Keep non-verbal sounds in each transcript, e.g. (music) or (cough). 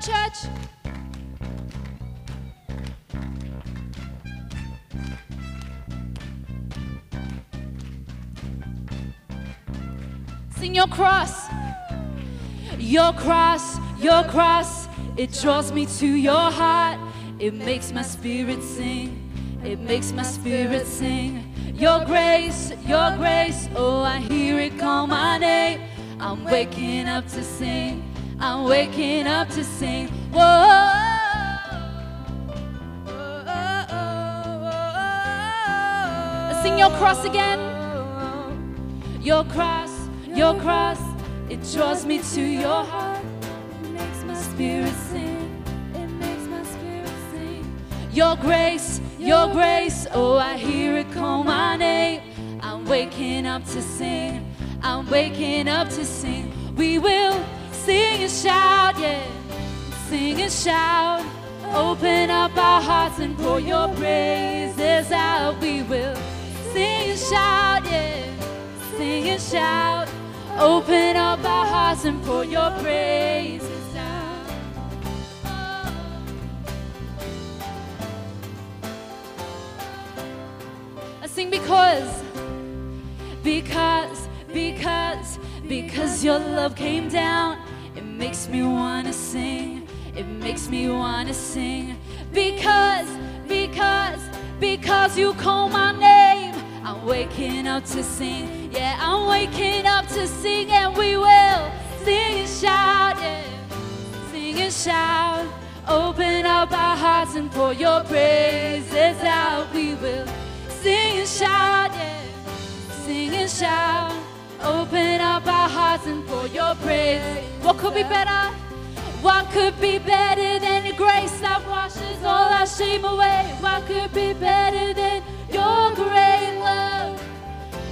church. Sing your cross. Your cross, your cross, it draws me to your heart. It makes my spirit sing. It makes my spirit sing. Your grace, your grace, oh, I hear it call my name. I'm waking up to sing. I'm waking up to sing. Whoa. Sing your cross again. Your cross, your cross, it draws me to your heart. It makes my spirit sing. It makes my spirit sing. Your grace, your grace, oh, I hear it call my name. I'm waking up to sing. I'm waking up to sing. We will sing and shout, yeah. Sing and shout. Open up our hearts and pour your praises out. We will sing and shout, yeah. Sing and shout. Open up our hearts and pour your praises sing because, because, because, because your love came down. It makes me wanna sing. It makes me wanna sing. Because, because, because you call my name. I'm waking up to sing. Yeah, I'm waking up to sing, and we will sing and shout. Yeah, sing and shout. Open up our hearts and pour your praises out. We will sing and shout. Yeah, sing and shout. Open up our hearts and pour your praise. What could be better? What could be better than your grace that washes all our shame away? What could be better than your great love?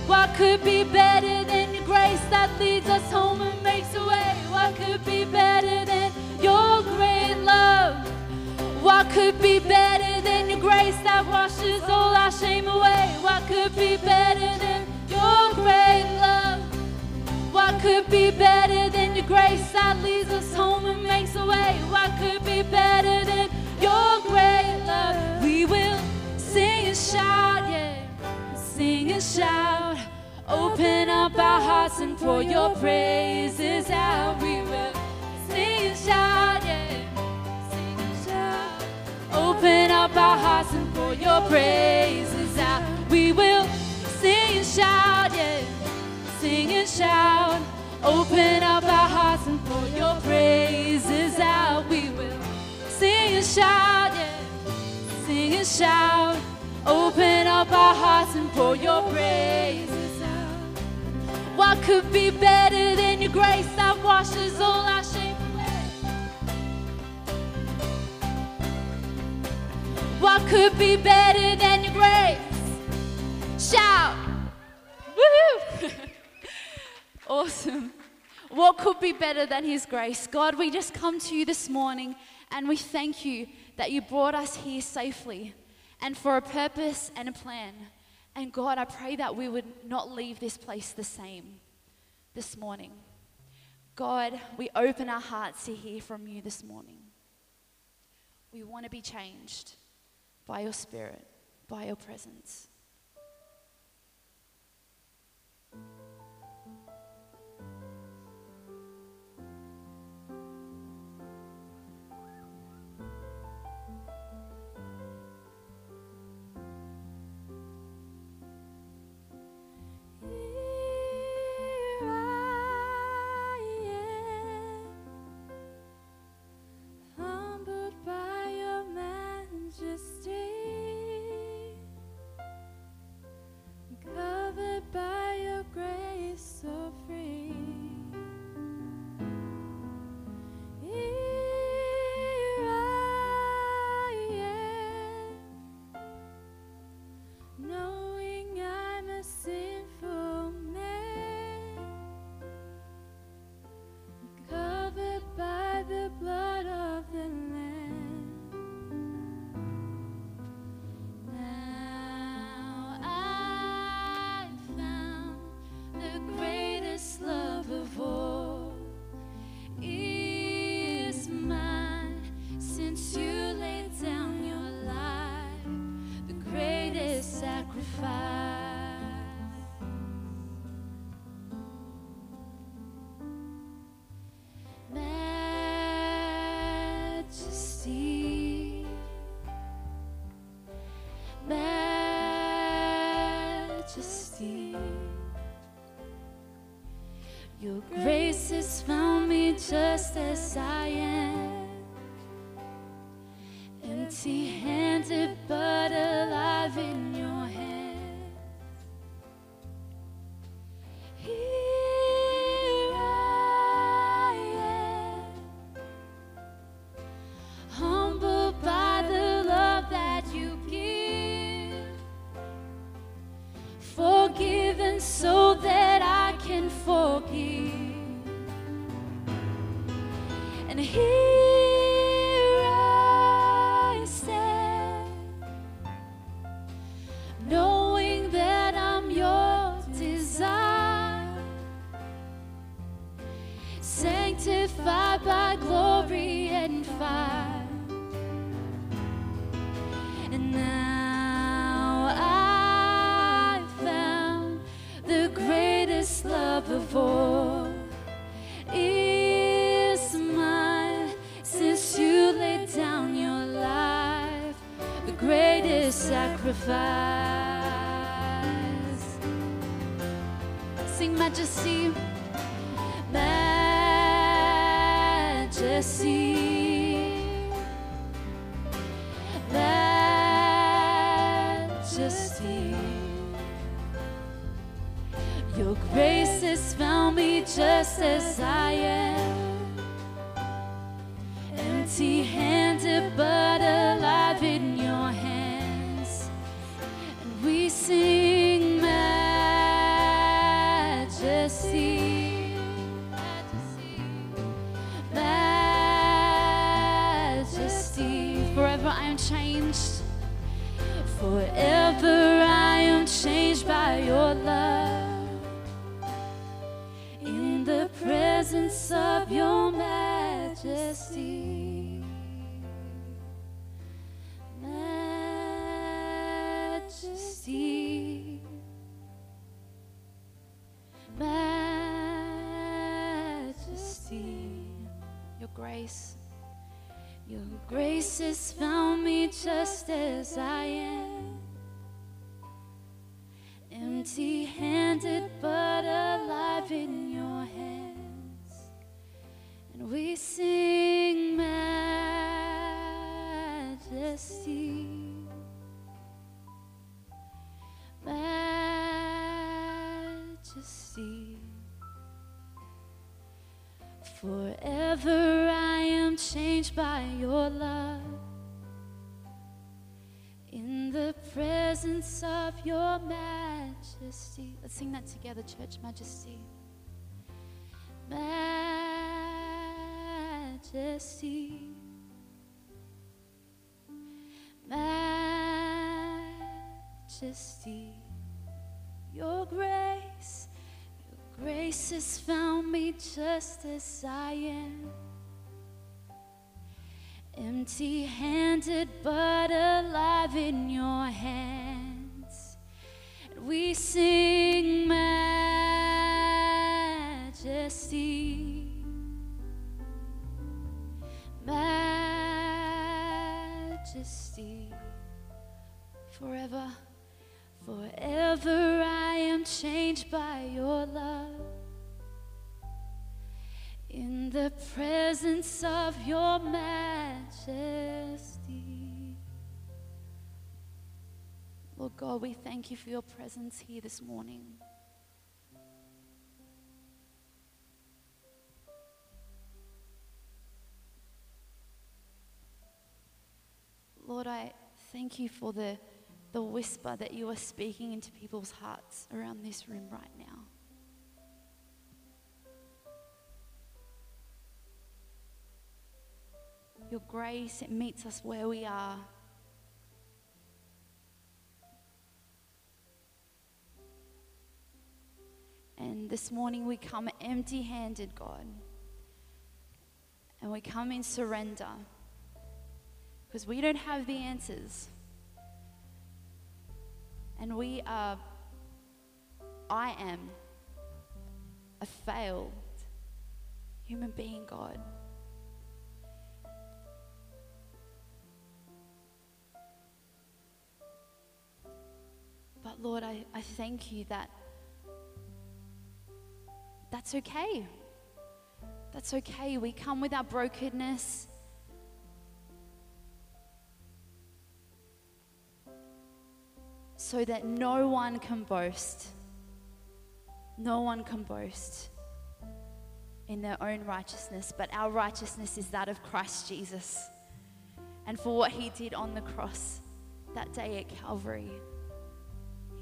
What could be better than your grace that leads us home and makes a way? What could be better than your great love? What could be better than your grace that washes all our shame away? What could be better What could be better than your grace that leads us home and makes a way? What could be better than your great love? We will sing and shout, yeah, sing and shout. Open up our hearts and pour your praises out. We will sing and shout, yeah, sing and shout. Open up our hearts and pour your praises out. We will sing and shout, yeah sing and shout. Open up our hearts and pour your praises out. We will sing and shout, yeah. Sing and shout. Open up our hearts and pour your praises out. What could be better than your grace that washes all our shame away? What could be better than your grace? Shout. Woohoo! Awesome. What could be better than His grace? God, we just come to you this morning and we thank you that you brought us here safely and for a purpose and a plan. And God, I pray that we would not leave this place the same this morning. God, we open our hearts to hear from you this morning. We want to be changed by your Spirit, by your presence. Your grace has found me just as I am, empty handed but alive in your hands. And we sing majesty. Majesty, forever I am changed. Forever I am changed by your presence of your majesty. Majesty. Majesty. Your grace. Your grace has found me just as I am. Empty handed but alive in your hands. And we sing majesty. Majesty. Forever I am changed by your love. In the presence of your majesty. Let's sing that together, church majesty. Majesty. Majesty. majesty, Your grace. Your grace has found me just as I am. Empty handed but alive in your hands. And we sing majesty. Majesty. Forever, forever I am changed by your love. In the presence of your majesty. Lord God, we thank you for your presence here this morning. Lord, I thank you for the, the whisper that you are speaking into people's hearts around this room right now. Your grace, it meets us where we are. And this morning we come empty handed, God. And we come in surrender because we don't have the answers. And we are, I am a failed human being, God. But Lord, I, I thank you that that's okay. That's okay. We come with our brokenness. So that no one can boast. No one can boast in their own righteousness, but our righteousness is that of Christ Jesus. And for what he did on the cross that day at Calvary,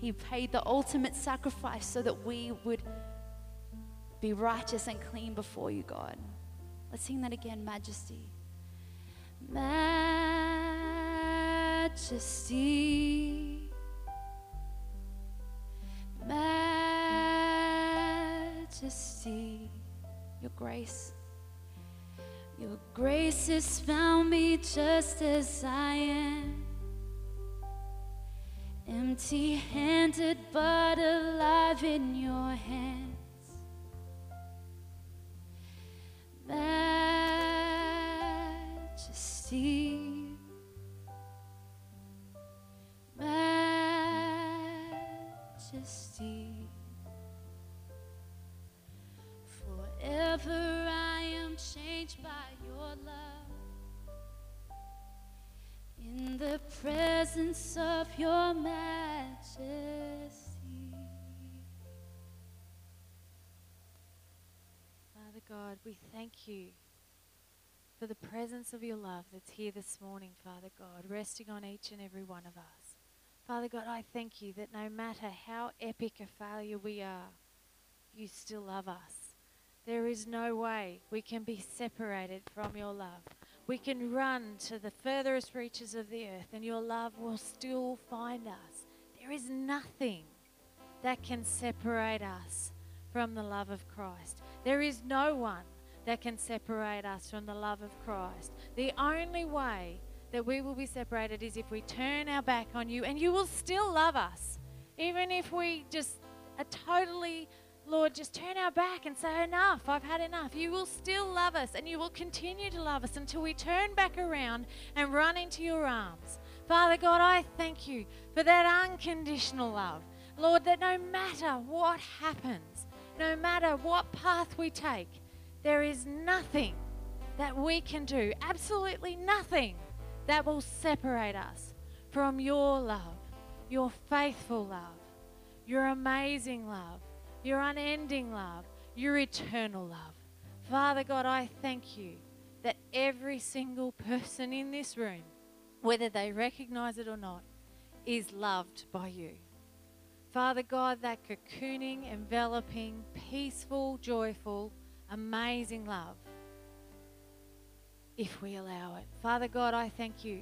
he paid the ultimate sacrifice so that we would be righteous and clean before you, God. Let's sing that again, Majesty. Majesty. Majesty. Your grace. Your grace has found me just as I am. Empty handed but alive in your hands. Majesty. Majesty. Forever I am changed by your love. In the presence of your majesty. Father God, we thank you for the presence of your love that's here this morning, Father God, resting on each and every one of us. Father God, I thank you that no matter how epic a failure we are, you still love us. There is no way we can be separated from your love. We can run to the furthest reaches of the earth, and your love will still find us. There is nothing that can separate us from the love of Christ. There is no one that can separate us from the love of Christ. The only way that we will be separated is if we turn our back on you, and you will still love us. Even if we just are totally, Lord, just turn our back and say, Enough, I've had enough. You will still love us, and you will continue to love us until we turn back around and run into your arms. Father God, I thank you for that unconditional love. Lord, that no matter what happens, no matter what path we take, there is nothing that we can do, absolutely nothing that will separate us from your love, your faithful love, your amazing love, your unending love, your eternal love. Father God, I thank you that every single person in this room, whether they recognize it or not, is loved by you. Father God, that cocooning, enveloping, peaceful, joyful, amazing love, if we allow it. Father God, I thank you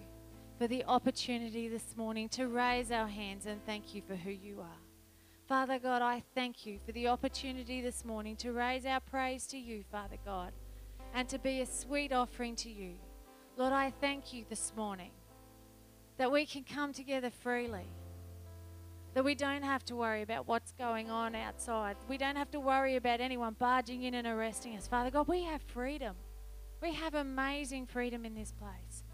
for the opportunity this morning to raise our hands and thank you for who you are. Father God, I thank you for the opportunity this morning to raise our praise to you, Father God, and to be a sweet offering to you. Lord, I thank you this morning that we can come together freely that we don't have to worry about what's going on outside. We don't have to worry about anyone barging in and arresting us. Father God, we have freedom. We have amazing freedom in this place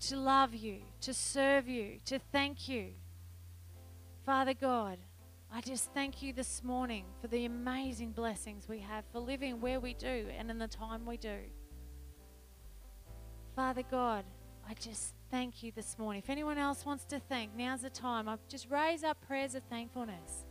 to love you, to serve you, to thank you. Father God, I just thank you this morning for the amazing blessings we have for living where we do and in the time we do. Father God, I just thank you this morning. If anyone else wants to thank, now's the time. I just raise up prayers of thankfulness.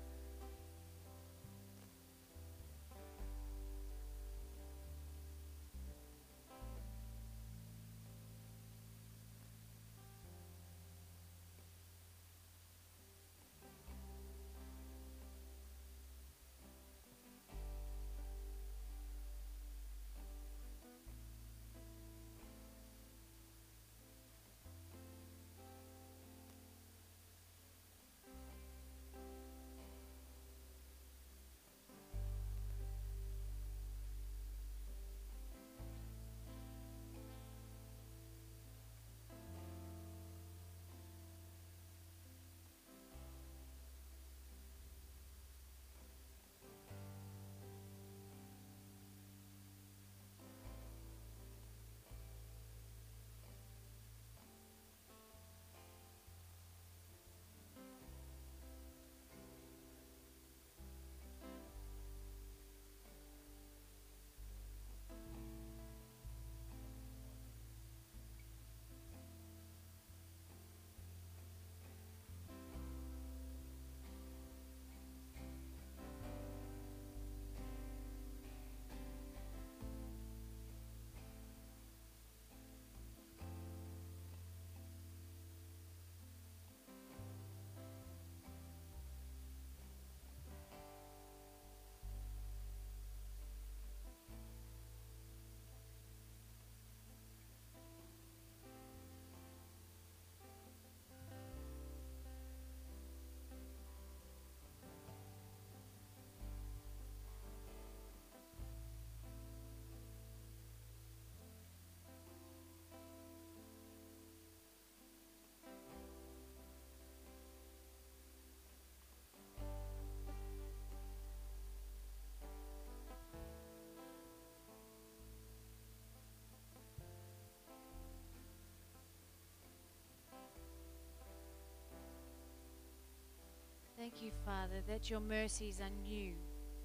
Thank you, Father, that your mercies are new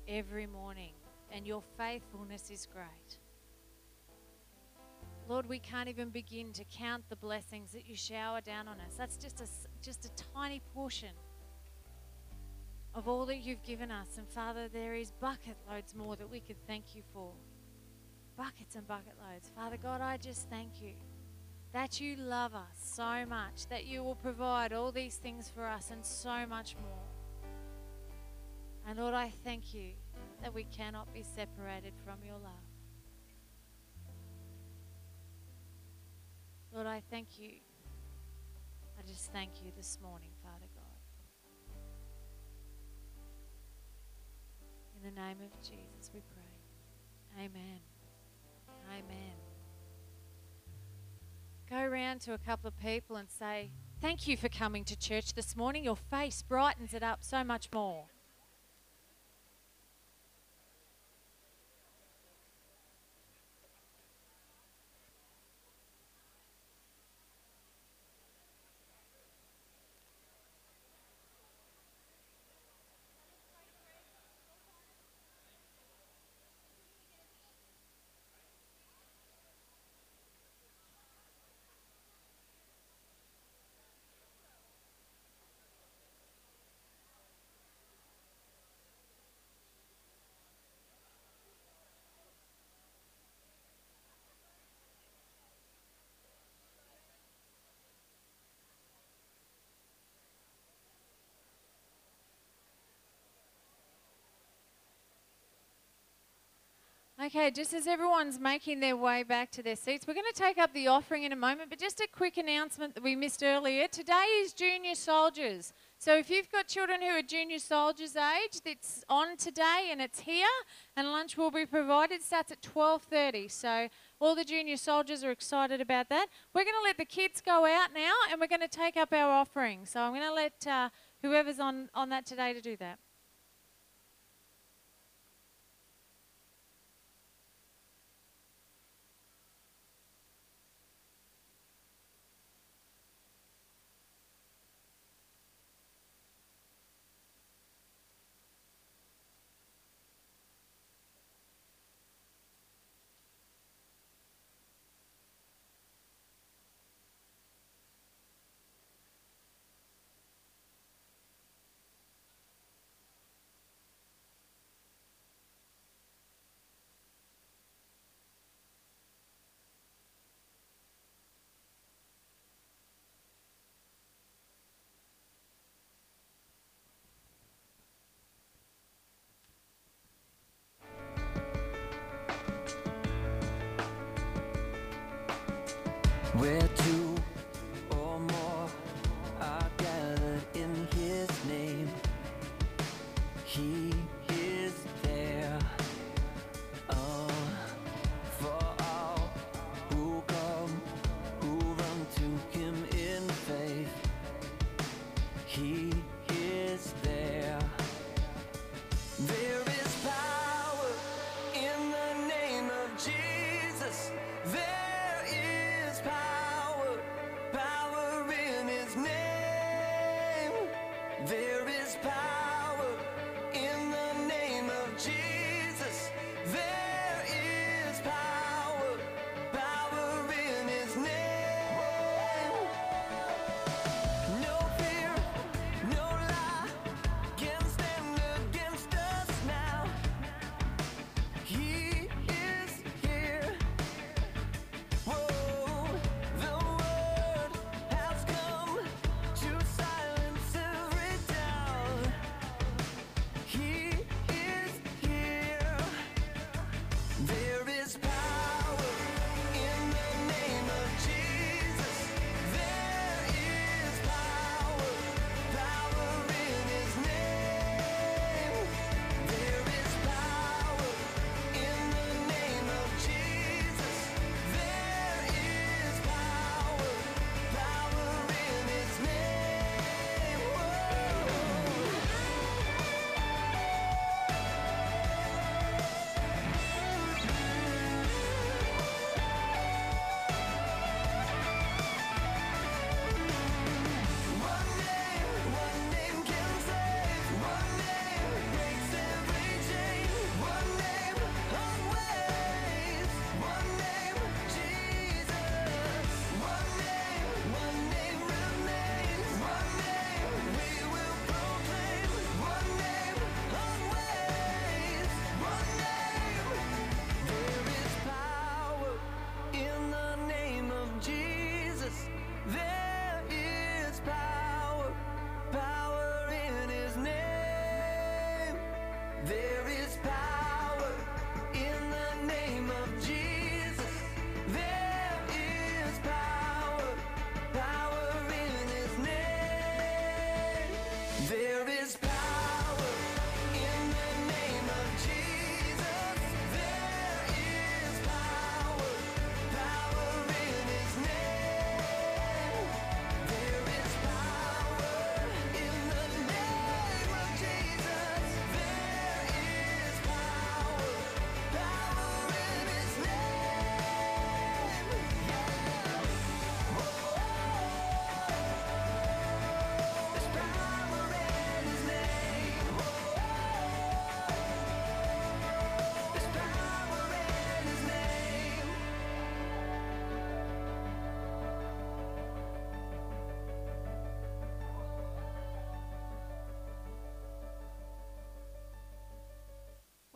every morning and your faithfulness is great. Lord, we can't even begin to count the blessings that you shower down on us. That's just a, just a tiny portion of all that you've given us. And Father, there is bucket loads more that we could thank you for. Buckets and bucket loads. Father God, I just thank you that you love us so much, that you will provide all these things for us and so much more. And Lord, I thank you that we cannot be separated from your love. Lord, I thank you. I just thank you this morning, Father God. In the name of Jesus, we pray. Amen. Amen. Go around to a couple of people and say, Thank you for coming to church this morning. Your face brightens it up so much more. Okay, just as everyone's making their way back to their seats, we're going to take up the offering in a moment, but just a quick announcement that we missed earlier. Today is Junior Soldiers. So if you've got children who are junior soldiers age, it's on today and it's here, and lunch will be provided. Starts at 12:30. So all the junior soldiers are excited about that. We're going to let the kids go out now, and we're going to take up our offering. So I'm going to let uh, whoever's on on that today to do that.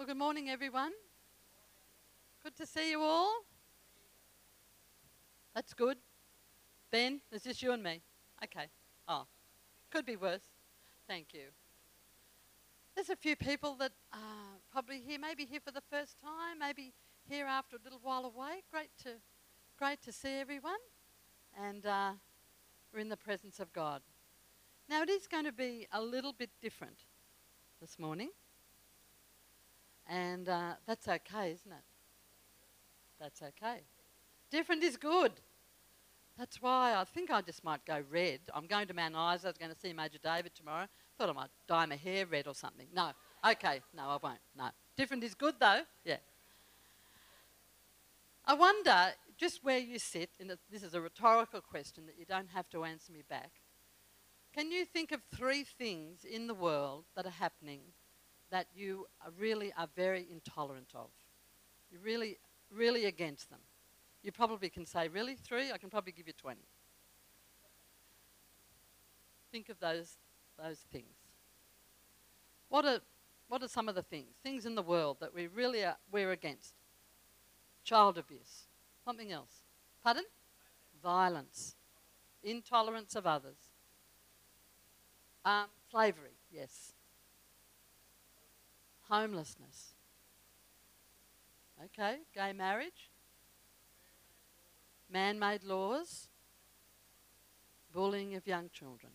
Well, good morning, everyone. Good to see you all. That's good. Ben, is this you and me? Okay. Oh, could be worse. Thank you. There's a few people that are probably here, maybe here for the first time, maybe here after a little while away. Great to, great to see everyone, and uh, we're in the presence of God. Now it is going to be a little bit different this morning, and uh, that's okay, isn't it? That's okay. Different is good. That's why I think I just might go red. I'm going to Mount Isa. I was going to see Major David tomorrow. Thought I might dye my hair red or something. No. Okay. No, I won't. No. Different is good though. Yeah. I wonder, just where you sit, and this is a rhetorical question that you don't have to answer me back. Can you think of three things in the world that are happening that you really are very intolerant of? You're really, really against them. You probably can say, really? Three? I can probably give you 20. Think of those, those things. What are, what are some of the things? Things in the world that we really are, we're against. Child abuse. Something else. Pardon? Violence. Intolerance of others. Um, slavery, yes. Homelessness. Okay, gay marriage man made laws, bullying of young children.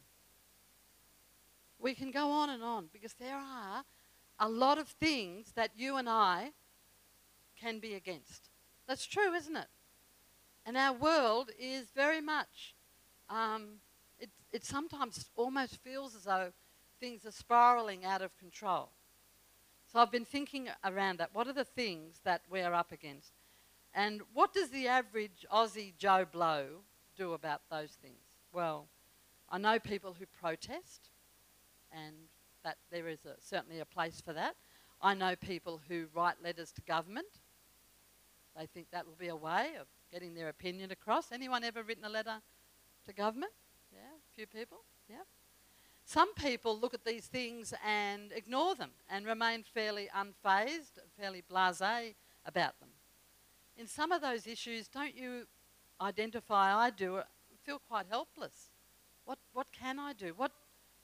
We can go on and on because there are a lot of things that you and I can be against. That's true, isn't it? And our world is very much, um, it, it sometimes almost feels as though things are spiraling out of control. So I've been thinking around that. What are the things that we're up against? And what does the average Aussie Joe Blow do about those things? Well, I know people who protest, and that there is a, certainly a place for that. I know people who write letters to government. They think that will be a way of getting their opinion across. Anyone ever written a letter to government? Yeah, a few people. Yeah. Some people look at these things and ignore them and remain fairly unfazed, fairly blasé about them in some of those issues, don't you identify, I do, feel quite helpless. What, what can I do? What,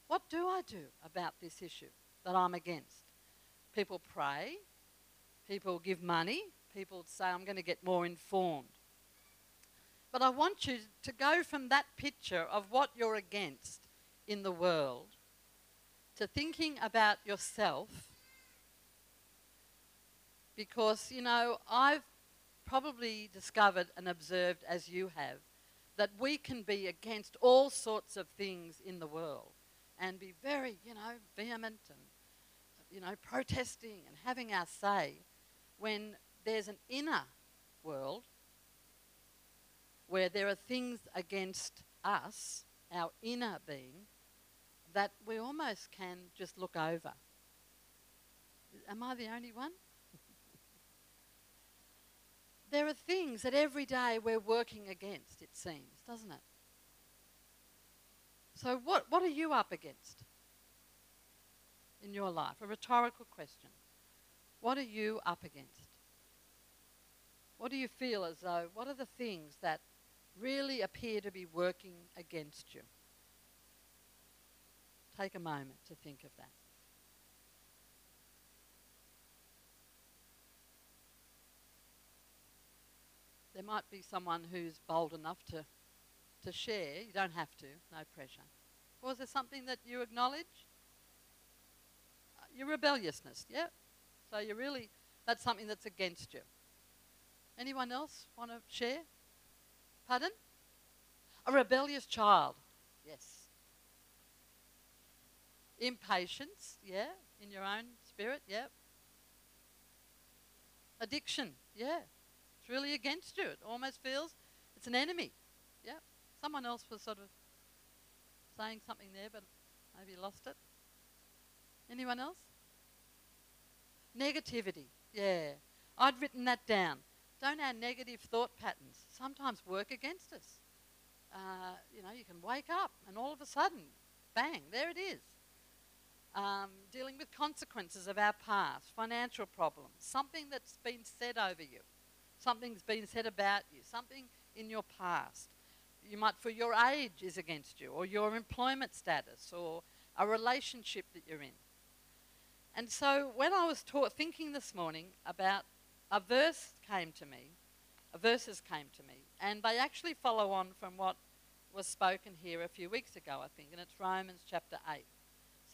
what do I do about this issue that I'm against? People pray, people give money, people say, I'm going to get more informed. But I want you to go from that picture of what you're against in the world to thinking about yourself because, you know, I've probably discovered and observed as you have that we can be against all sorts of things in the world and be very, you know, vehement and, you know, protesting and having our say when there's an inner world where there are things against us, our inner being, that we almost can just look over. Am I the only one? (laughs) there are things that every day we're working against, it seems, doesn't it? So, what, what are you up against in your life? A rhetorical question. What are you up against? What do you feel as though, what are the things that really appear to be working against you? Take a moment to think of that. there might be someone who's bold enough to, to share. You don't have to, no pressure. Is there something that you acknowledge? Uh, your rebelliousness, yeah? So you really, that's something that's against you. Anyone else want to share? Pardon? A rebellious child, yes. Impatience, yeah, in your own spirit, yeah. Addiction, yeah. It's really against you. It almost feels it's an enemy. Yeah. Someone else was sort of saying something there, but maybe lost it. Anyone else? Negativity. Yeah. I'd written that down. Don't our negative thought patterns sometimes work against us? Uh, you know, you can wake up and all of a sudden, bang, there it is. Um, dealing with consequences of our past, financial problems, something that's been said over you, something's been said about you, something in your past. You might, for your age, is against you, or your employment status, or a relationship that you're in. And so when I was taught, thinking this morning about a verse came to me, verses came to me, and they actually follow on from what was spoken here a few weeks ago, I think, and it's Romans chapter 8.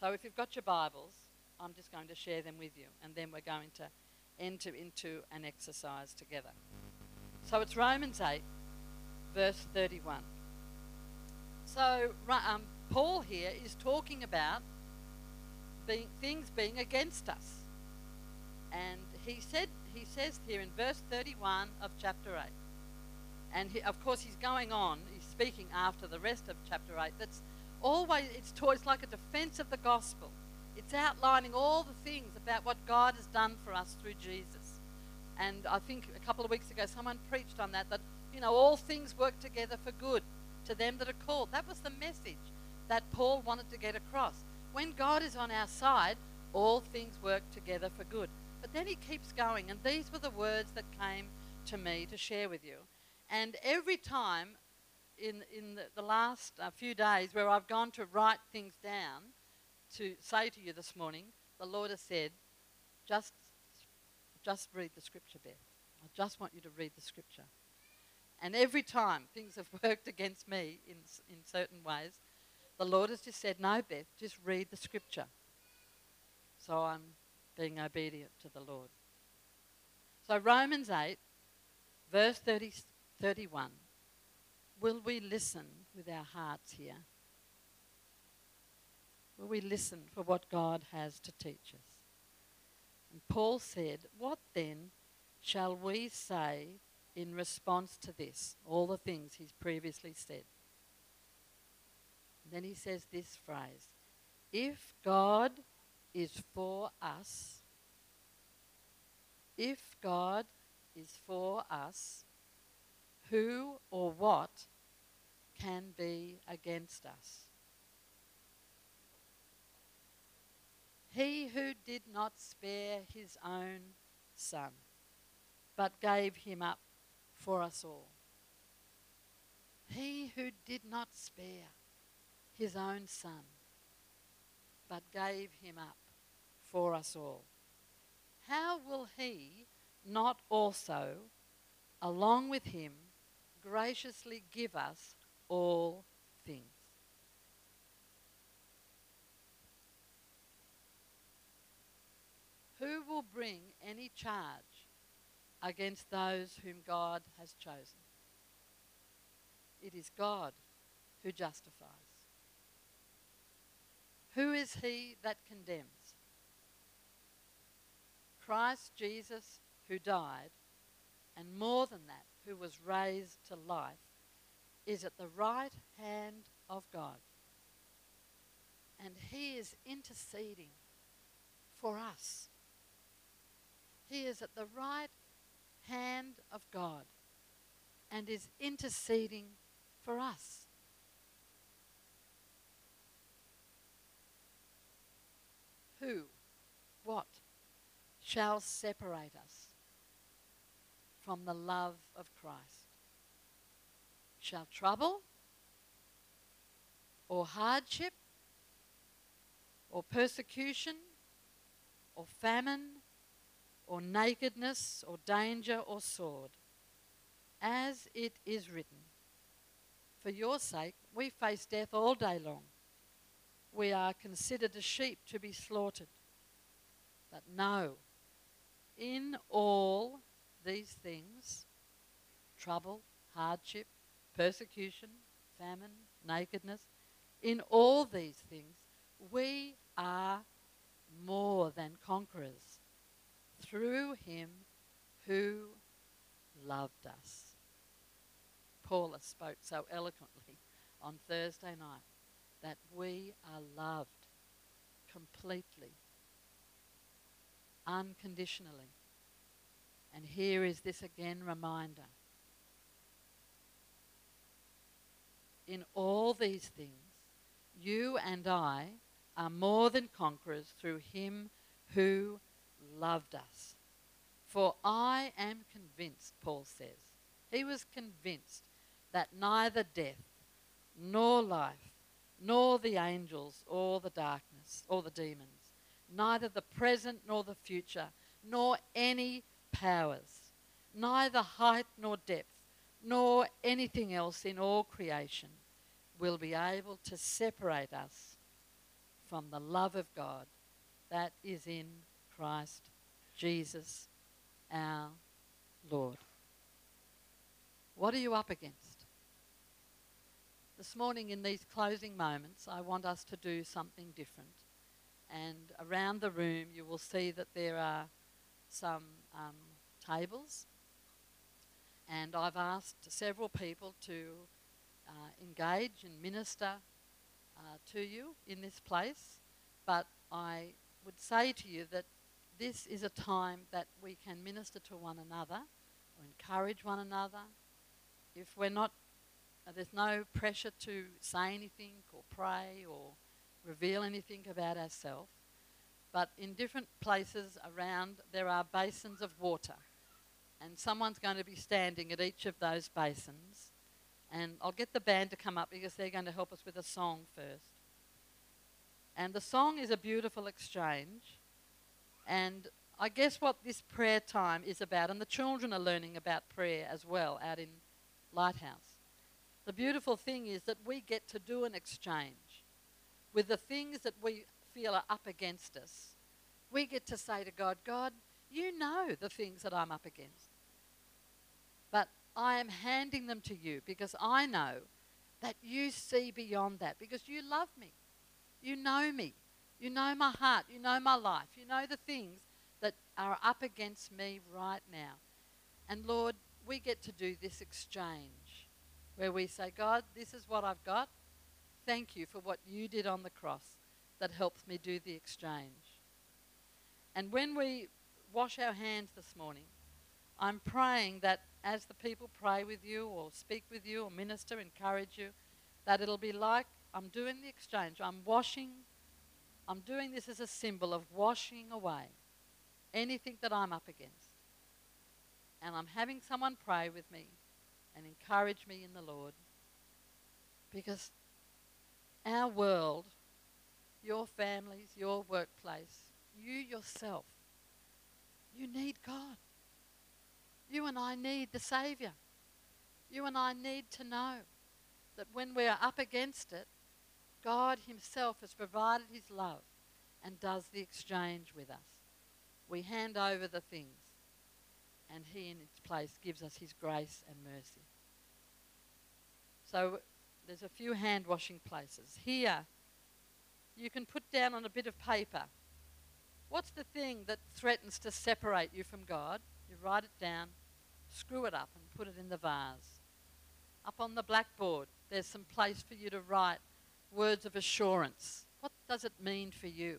So if you've got your Bibles, I'm just going to share them with you, and then we're going to enter into an exercise together. So it's Romans 8, verse 31. So um, Paul here is talking about being, things being against us. And he said he says here in verse 31 of chapter 8. And he, of course he's going on, he's speaking after the rest of chapter 8. That's always it's taught it's like a defense of the gospel. It's outlining all the things about what God has done for us through Jesus. And I think a couple of weeks ago someone preached on that that you know all things work together for good to them that are called. That was the message that Paul wanted to get across. When God is on our side, all things work together for good. But then he keeps going, and these were the words that came to me to share with you. And every time in, in the, the last uh, few days where I've gone to write things down to say to you this morning, the Lord has said, just, just read the scripture, Beth. I just want you to read the scripture. And every time things have (laughs) worked against me in, in certain ways, the Lord has just said, No, Beth, just read the scripture. So I'm being obedient to the Lord. So, Romans 8, verse 30, 31. Will we listen with our hearts here? Will we listen for what God has to teach us? And Paul said, What then shall we say in response to this? All the things he's previously said. Then he says this phrase If God is for us, if God is for us, who or what can be against us? He who did not spare his own son, but gave him up for us all. He who did not spare his own son, but gave him up for us all. How will he not also, along with him, graciously give us all things? Who will bring any charge against those whom God has chosen? It is God who justifies. Who is he that condemns? Christ Jesus, who died, and more than that, who was raised to life, is at the right hand of God. And he is interceding for us. He is at the right hand of God and is interceding for us. Who, what, shall separate us from the love of Christ? Shall trouble, or hardship, or persecution, or famine, or nakedness, or danger, or sword? As it is written, For your sake we face death all day long. We are considered as sheep to be slaughtered. But no, in all these things trouble, hardship, persecution, famine, nakedness in all these things we are more than conquerors through him who loved us. Paula spoke so eloquently on Thursday night that we are loved completely unconditionally. And here is this again reminder. In all these things, you and I are more than conquerors through him who loved us. For I am convinced, Paul says, he was convinced that neither death, nor life, nor the angels, or the darkness, or the demons, neither the present nor the future, nor any powers, neither height nor depth, nor anything else in all creation will be able to separate us from the love of God that is in Christ Jesus our Lord. What are you up against? This morning, in these closing moments, I want us to do something different. And around the room, you will see that there are some um, tables. And I've asked several people to uh, engage and minister uh, to you in this place. But I would say to you that this is a time that we can minister to one another or encourage one another. If we're not, uh, there's no pressure to say anything or pray or reveal anything about ourselves. But in different places around, there are basins of water. And someone's going to be standing at each of those basins. And I'll get the band to come up because they're going to help us with a song first. And the song is a beautiful exchange. And I guess what this prayer time is about, and the children are learning about prayer as well out in Lighthouse. The beautiful thing is that we get to do an exchange with the things that we feel are up against us. We get to say to God, God, you know the things that I'm up against. But I am handing them to you because I know that you see beyond that because you love me. You know me. You know my heart. You know my life. You know the things that are up against me right now. And Lord, we get to do this exchange where we say, God, this is what I've got. Thank you for what you did on the cross that helps me do the exchange. And when we wash our hands this morning, I'm praying that as the people pray with you or speak with you or minister, encourage you, that it'll be like I'm doing the exchange. I'm washing, I'm doing this as a symbol of washing away anything that I'm up against. And I'm having someone pray with me and encourage me in the Lord. Because our world, your families, your workplace, you yourself, you need God. You and I need the Saviour. You and I need to know that when we are up against it, God Himself has provided His love and does the exchange with us. We hand over the things, and He, in its place, gives us His grace and mercy. So there's a few hand washing places. Here, you can put down on a bit of paper what's the thing that threatens to separate you from God? You write it down, screw it up, and put it in the vase. Up on the blackboard, there's some place for you to write words of assurance. What does it mean for you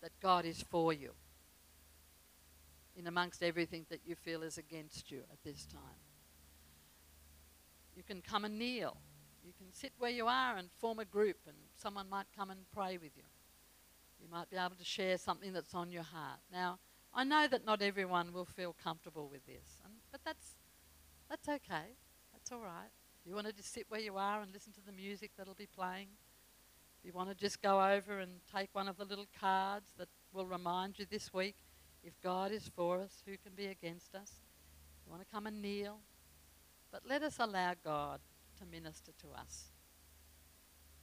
that God is for you in amongst everything that you feel is against you at this time? You can come and kneel. You can sit where you are and form a group, and someone might come and pray with you. You might be able to share something that's on your heart. Now, I know that not everyone will feel comfortable with this, and, but that's, that's okay. That's all right. You want to just sit where you are and listen to the music that'll be playing? You want to just go over and take one of the little cards that will remind you this week if God is for us, who can be against us? You want to come and kneel? But let us allow God to minister to us.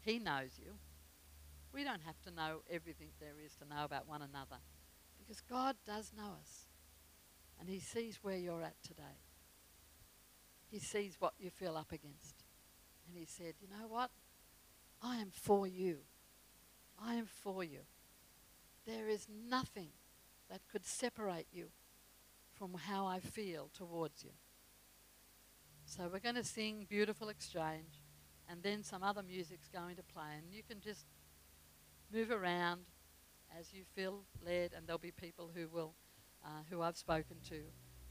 He knows you. We don't have to know everything there is to know about one another because God does know us and He sees where you're at today. He sees what you feel up against. And He said, You know what? I am for you. I am for you. There is nothing that could separate you from how I feel towards you. So we're going to sing Beautiful Exchange, and then some other music's going to play, and you can just move around as you feel led, and there'll be people who will, uh, who I've spoken to,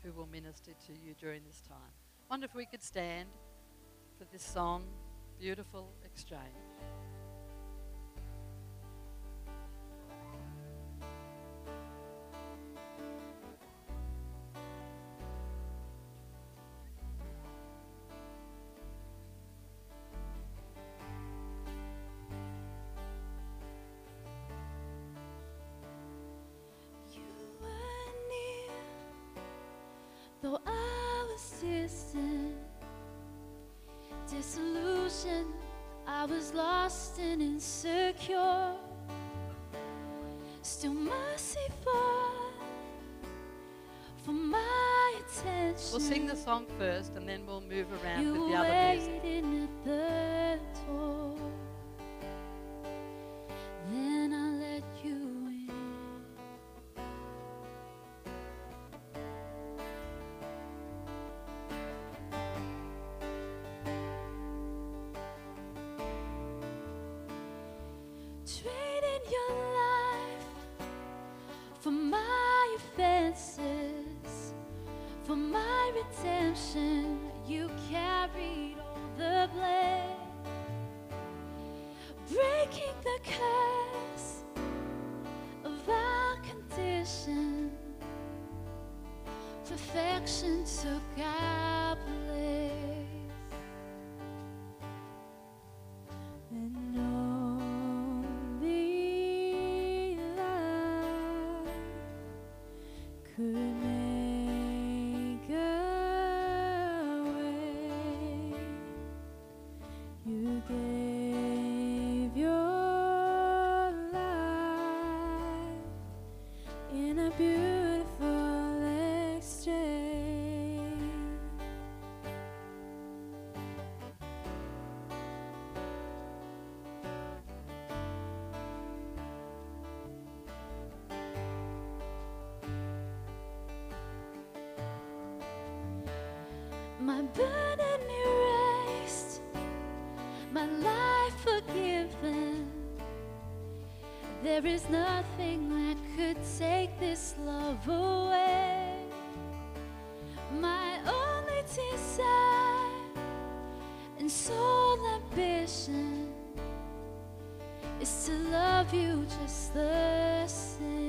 who will minister to you during this time. Wonder if we could stand for this song, Beautiful Exchange. Lost and insecure. Still merciful for my attention. We'll sing the song first and then we'll move around You with the other music. Burden erased, my life forgiven. There is nothing that could take this love away. My only desire and sole ambition is to love you just the same.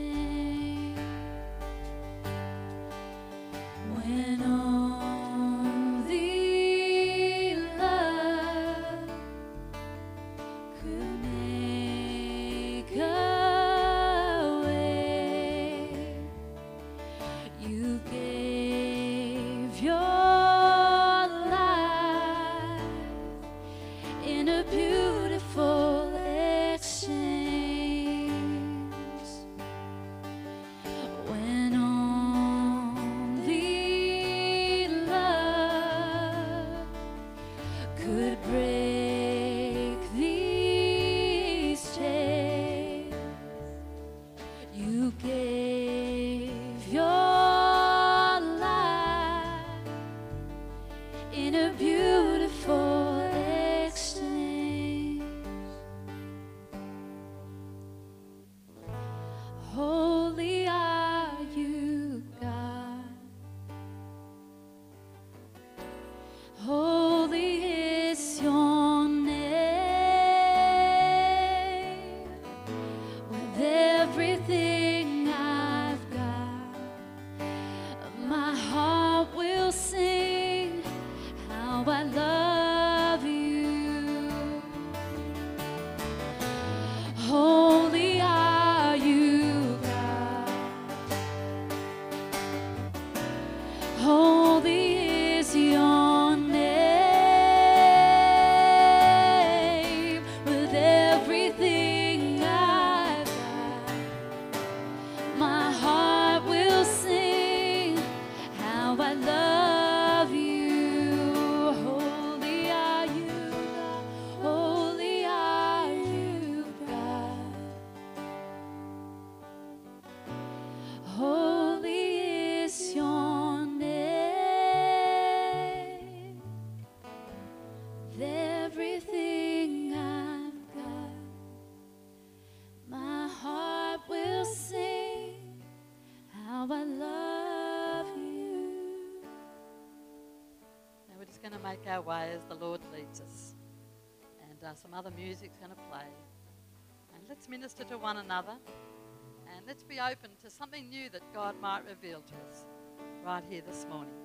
Everything our way as the Lord leads us. And uh, some other music's going to play. And let's minister to one another. And let's be open to something new that God might reveal to us right here this morning.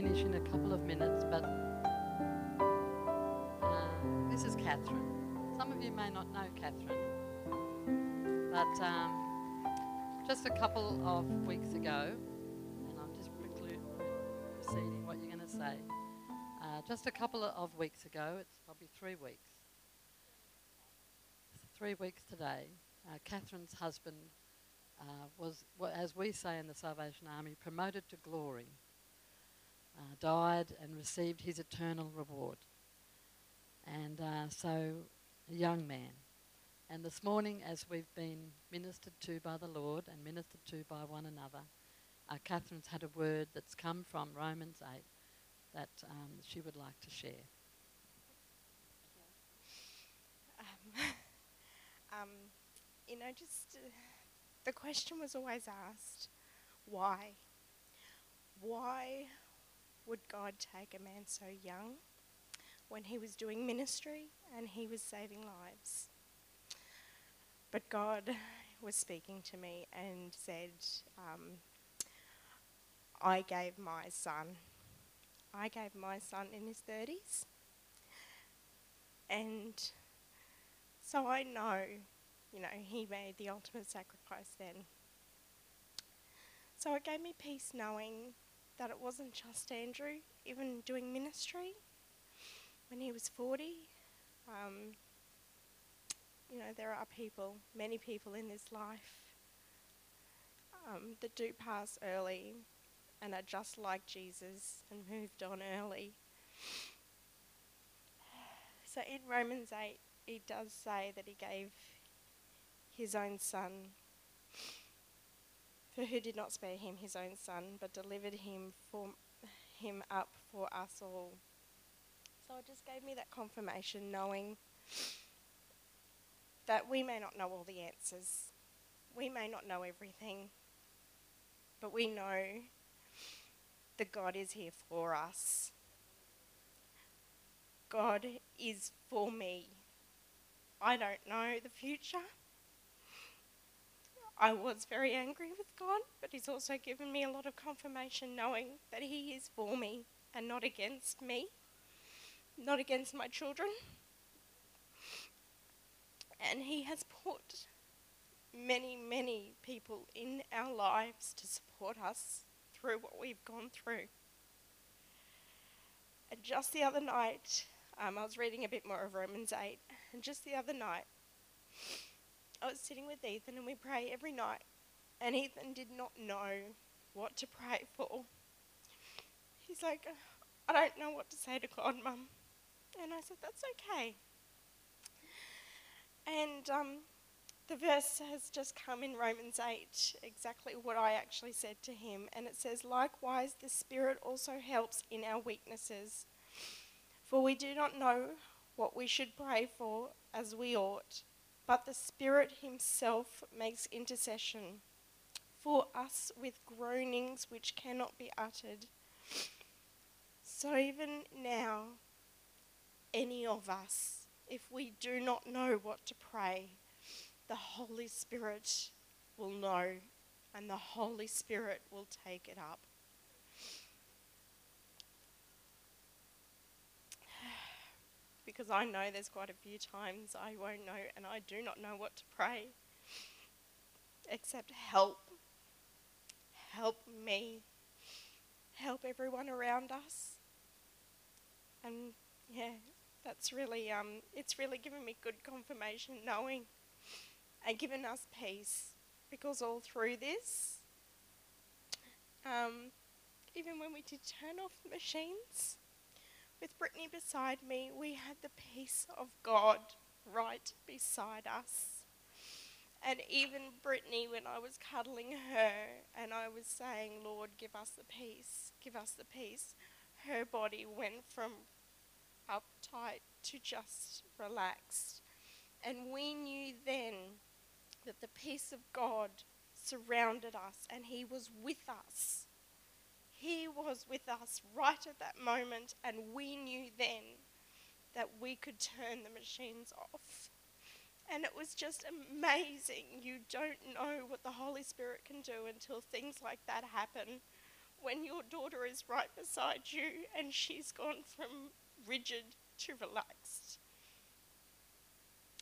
Finish in a couple of minutes, but uh, this is Catherine. Some of you may not know Catherine, but um, just a couple of weeks ago, and I'm just preclu- preceding what you're going to say. Uh, just a couple of weeks ago, it's probably three weeks. Three weeks today, uh, Catherine's husband uh, was, as we say in the Salvation Army, promoted to glory uh, died and received his eternal reward. And uh, so, a young man. And this morning, as we've been ministered to by the Lord and ministered to by one another, uh, Catherine's had a word that's come from Romans 8 that um, she would like to share. um, (laughs) um, you know, just uh, the question was always asked why? Why would God take a man so young when he was doing ministry and he was saving lives? But God was speaking to me and said, um, I gave my son. I gave my son in his 30s. And so I know, you know, he made the ultimate sacrifice then. So it gave me peace knowing that it wasn't just Andrew, even doing ministry when he was 40. Um, you know, there are people, many people in this life um, that do pass early and are just like Jesus and moved on early. So in Romans 8, it does say that he gave his own son, for who did not spare him his own son, but delivered him for him up for us all. So it just gave me that confirmation, knowing that we may not know all the answers, we may not know everything, but we know that God is here for us. God is for me. I don't know the future. I was very angry with God, but He's also given me a lot of confirmation knowing that He is for me and not against me, not against my children. And He has put many, many people in our lives to support us through what we've gone through. And just the other night, um, I was reading a bit more of Romans 8, and just the other night, I was sitting with Ethan and we pray every night, and Ethan did not know what to pray for. He's like, I don't know what to say to God, Mum. And I said, That's okay. And um, the verse has just come in Romans 8, exactly what I actually said to him. And it says, Likewise, the Spirit also helps in our weaknesses. For we do not know what we should pray for as we ought, but the Spirit Himself makes intercession for us with groanings which cannot be uttered. So even now, any of us, if we do not know what to pray, the Holy Spirit will know, and the Holy Spirit will take it up. Because I know there's quite a few times I won't know and I do not know what to pray except help. Help me. Help everyone around us. And yeah, that's really um, it's really given me good confirmation knowing and given us peace because all through this, um, even when we did turn off the machines, with Brittany beside me, we had the peace of God right beside us. And even Brittany, when I was cuddling her and I was saying, Lord, give us the peace, give us the peace, her body went from uptight to just relaxed. And we knew then that the peace of God surrounded us and He was with us. He was with us right at that moment, and we knew then that we could turn the machines off. And it was just amazing. You don't know what the Holy Spirit can do until things like that happen. When your daughter is right beside you and she's gone from rigid to relaxed.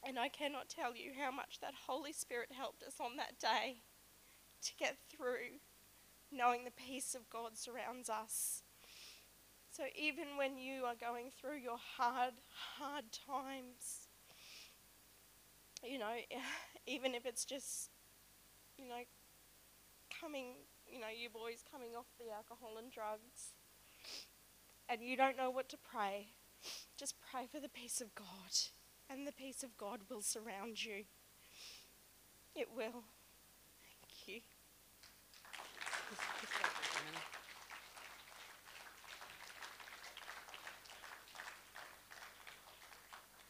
And I cannot tell you how much that Holy Spirit helped us on that day to get through knowing the peace of God surrounds us. So even when you are going through your hard, hard times, you know, (laughs) even if it's just, you know, coming, you know, you boys coming off the alcohol and drugs, and you don't know what to pray, just pray for the peace of God, and the peace of God will surround you. It will. Thank you. Just- just wait for a minute.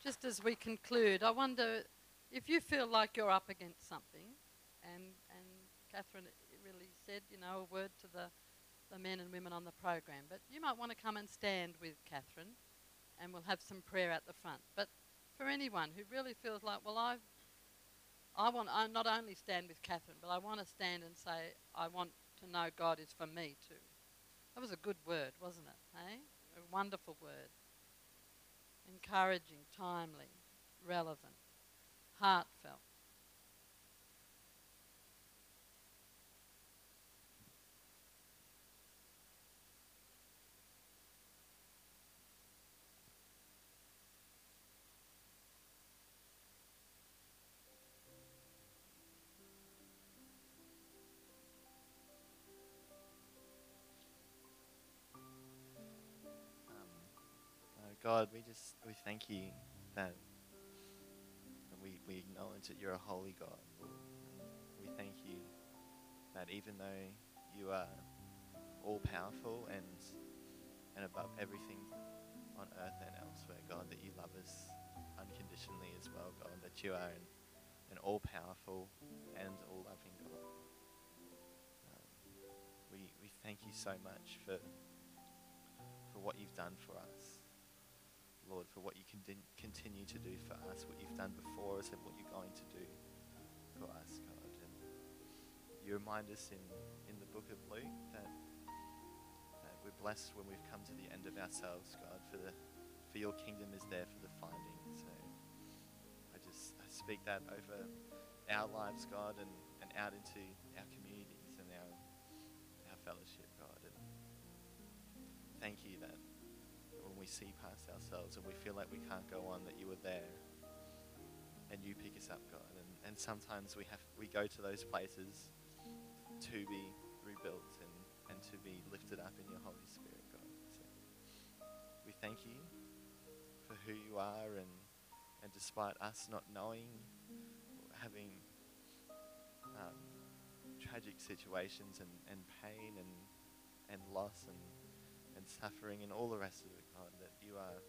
Just as we conclude, I wonder if you feel like you're up against something, and and Catherine really said, you know, a word to the the men and women on the program, but you might want to come and stand with Catherine, and we'll have some prayer at the front. But for anyone who really feels like, well, I I want I not only stand with Catherine, but I want to stand and say, I want to know God is for me too. That was a good word, wasn't it? Hey? A wonderful word. Encouraging, timely, relevant, heartfelt. God, we just we thank you that that we, we acknowledge that you're a holy God. We thank you that even though you are all powerful and and above everything on earth and elsewhere, God, that you love us unconditionally as well, God, that you are an, an all powerful and all loving God. Um, we we thank you so much for for what you've done for us. Lord, for what you can continue to do for us, what you've done before us, and what you're going to do for us, God. And you remind us in, in the book of Luke that, that we're blessed when we've come to the end of ourselves, God, for, the, for your kingdom is there for the finding. So I just I speak that over our lives, God, and, and out into our communities and our, our fellowship, God. And thank you that we see past ourselves and we feel like we can't go on, that you are there and you pick us up, God. And, and sometimes we have we go to those places to be rebuilt and, and to be lifted up in your Holy Spirit, God. So we thank you for who you are and and despite us not knowing having um, tragic situations and, and pain and and loss and and suffering and all the rest of it, God, that you are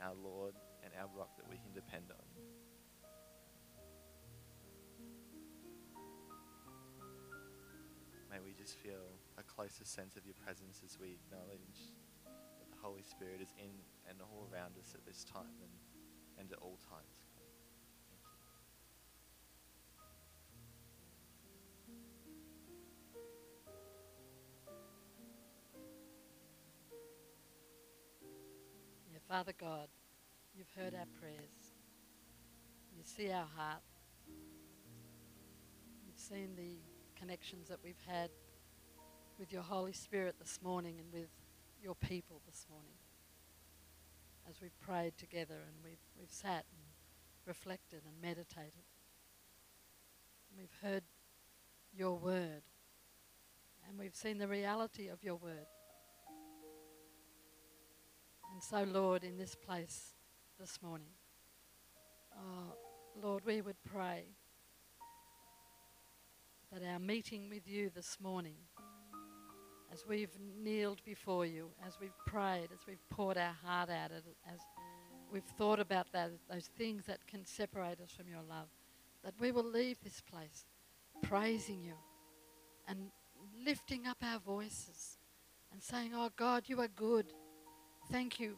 our Lord and our rock that we can depend on. May we just feel a closer sense of your presence as we acknowledge that the Holy Spirit is in and all around us at this time and, and at all times. Father God, you've heard our prayers. You see our heart. You've seen the connections that we've had with your Holy Spirit this morning and with your people this morning. as we've prayed together and we've, we've sat and reflected and meditated. We've heard your word and we've seen the reality of your word. And so, Lord, in this place this morning, oh, Lord, we would pray that our meeting with you this morning, as we've kneeled before you, as we've prayed, as we've poured our heart out, as we've thought about that, those things that can separate us from your love, that we will leave this place praising you and lifting up our voices and saying, Oh God, you are good. Thank you.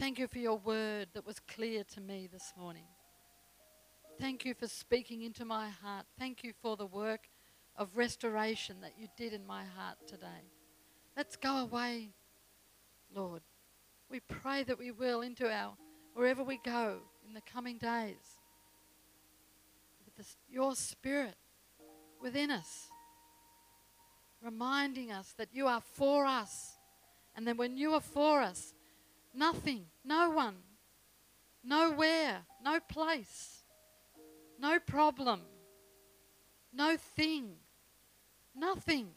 Thank you for your word that was clear to me this morning. Thank you for speaking into my heart. Thank you for the work of restoration that you did in my heart today. Let's go away, Lord. We pray that we will into our wherever we go in the coming days with this, your spirit within us, reminding us that you are for us. And then when you are for us, nothing, no one, nowhere, no place, no problem, no thing, nothing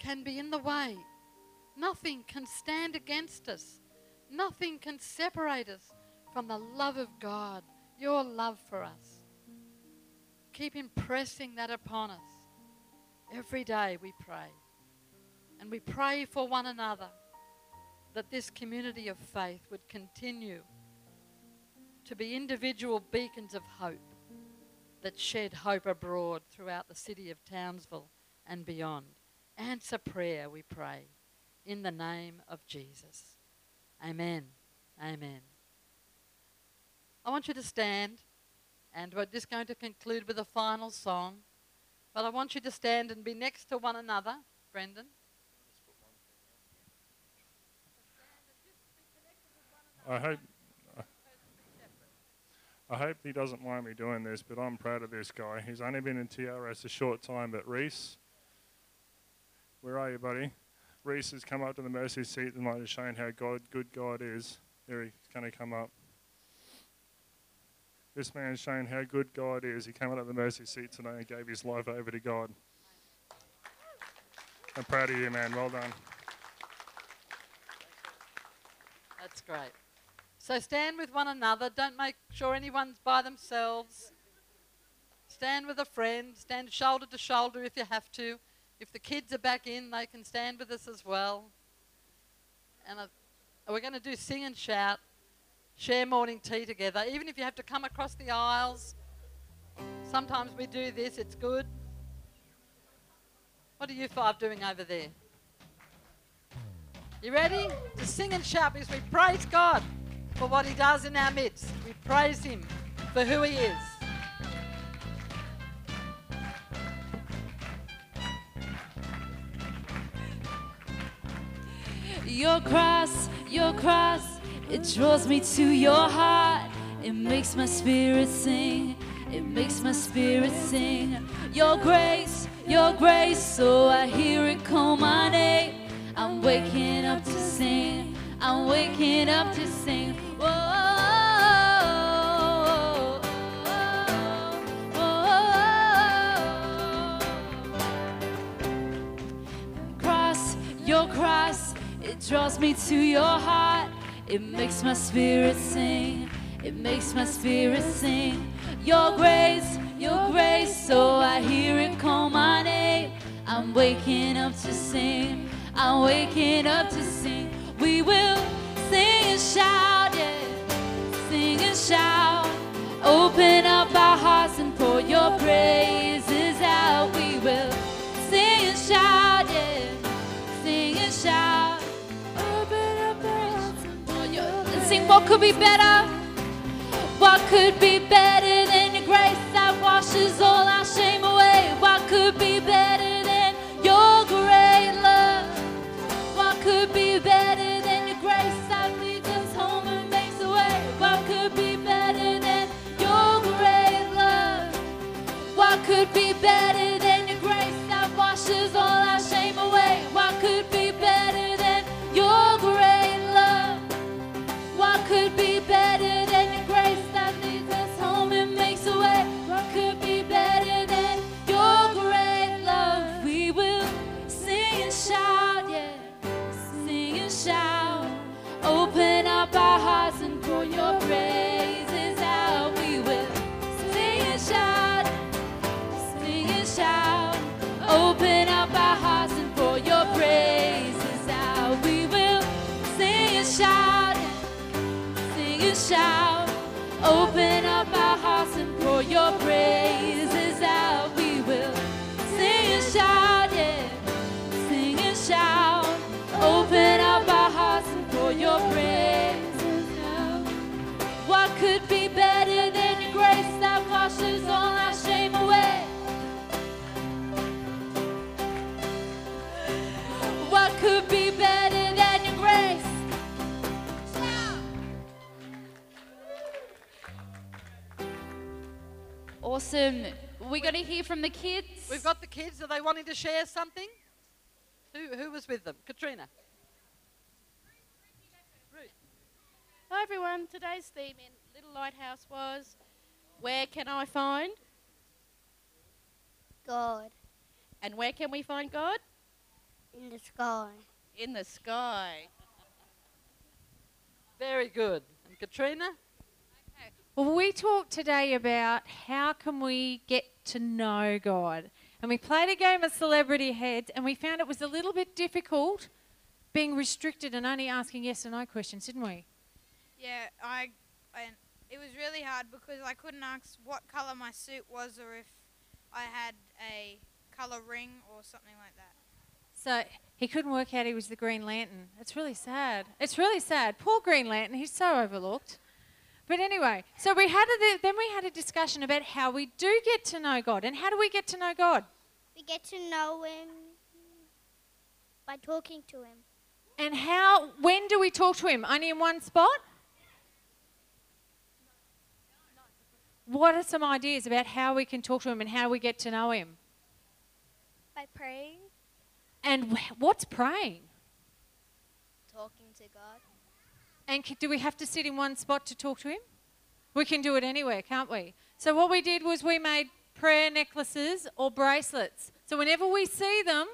can be in the way. Nothing can stand against us. Nothing can separate us from the love of God, your love for us. Keep impressing that upon us. Every day we pray. And we pray for one another that this community of faith would continue to be individual beacons of hope that shed hope abroad throughout the city of Townsville and beyond. Answer prayer, we pray, in the name of Jesus. Amen. Amen. I want you to stand, and we're just going to conclude with a final song. But I want you to stand and be next to one another, Brendan. I hope I hope he doesn't mind me doing this, but I'm proud of this guy. He's only been in TRS a short time, but Reese, where are you, buddy? Reese has come up to the mercy seat might have shown how God, good God is. There he's going to come up. This man's shown how good God is. He came up to the mercy seat today and gave his life over to God. I'm proud of you, man. Well done. That's great. So stand with one another. Don't make sure anyone's by themselves. Stand with a friend. Stand shoulder to shoulder if you have to. If the kids are back in, they can stand with us as well. And we're going to do sing and shout, share morning tea together. Even if you have to come across the aisles, sometimes we do this. It's good. What are you five doing over there? You ready? To sing and shout because we praise God for what He does in our midst. We praise Him for who He is. Your cross, your cross, it draws me to your heart. It makes my spirit sing. It makes my spirit sing. Your grace, your grace, so I hear it call my name. I'm waking up to sing. I'm waking up to sing. Oh, oh, oh, Whoa, cross, your cross, it draws me to your heart. It makes my spirit sing. It makes my spirit sing. Your grace, your grace, so I hear it call my name. I'm waking up to sing. I'm waking up to sing. We will sing and shout, yeah. Sing and shout. Open up our hearts and pour your praises out. We will sing and shout, yeah. Sing and shout. Open up our hearts and pour your and sing. What could be better? What could be better than your grace that washes all our shame away? What could be better Open up our hearts and pour your praises out. We will sing and shout, yeah. Sing and shout. Open up our hearts and pour your praises Awesome. We're going to hear from the kids. We've got the kids. Are they wanting to share something? Who, who was with them? Katrina. Hi everyone, today's theme in Little Lighthouse was Where can I find? God And where can we find God? in the sky. In the sky. Very good. And Katrina? Well, we talked today about how can we get to know God. And we played a game of celebrity heads and we found it was a little bit difficult being restricted and only asking yes and no questions, didn't we? Yeah, I and it was really hard because I couldn't ask what color my suit was or if I had a color ring or something like that. So he couldn't work out he was the Green Lantern. It's really sad. It's really sad. Poor Green Lantern, he's so overlooked. But anyway, so we had a, then we had a discussion about how we do get to know God and how do we get to know God? We get to know Him by talking to Him. And how when do we talk to him? Only in one spot? What are some ideas about how we can talk to him and how we get to know him? By praying, And wh- what's praying? talking to God. And do we have to sit in one spot to talk to him? We can do it anywhere, can't we? So what we did was we made prayer necklaces or bracelets. So whenever we see them,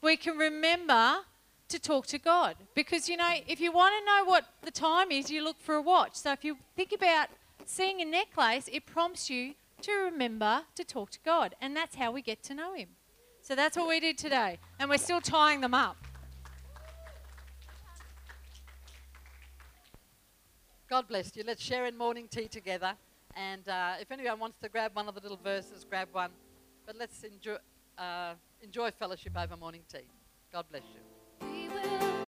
we can remember to talk to God. Because you know, if you want to know what the time is, you look for a watch. So if you think about seeing a necklace, it prompts you to remember to talk to God. And that's how we get to know him. So that's what we did today. And we're still tying them up. God bless you. Let's share in morning tea together. And uh, if anyone wants to grab one of the little verses, grab one. But let's enjoy, uh, enjoy fellowship over morning tea. God bless you.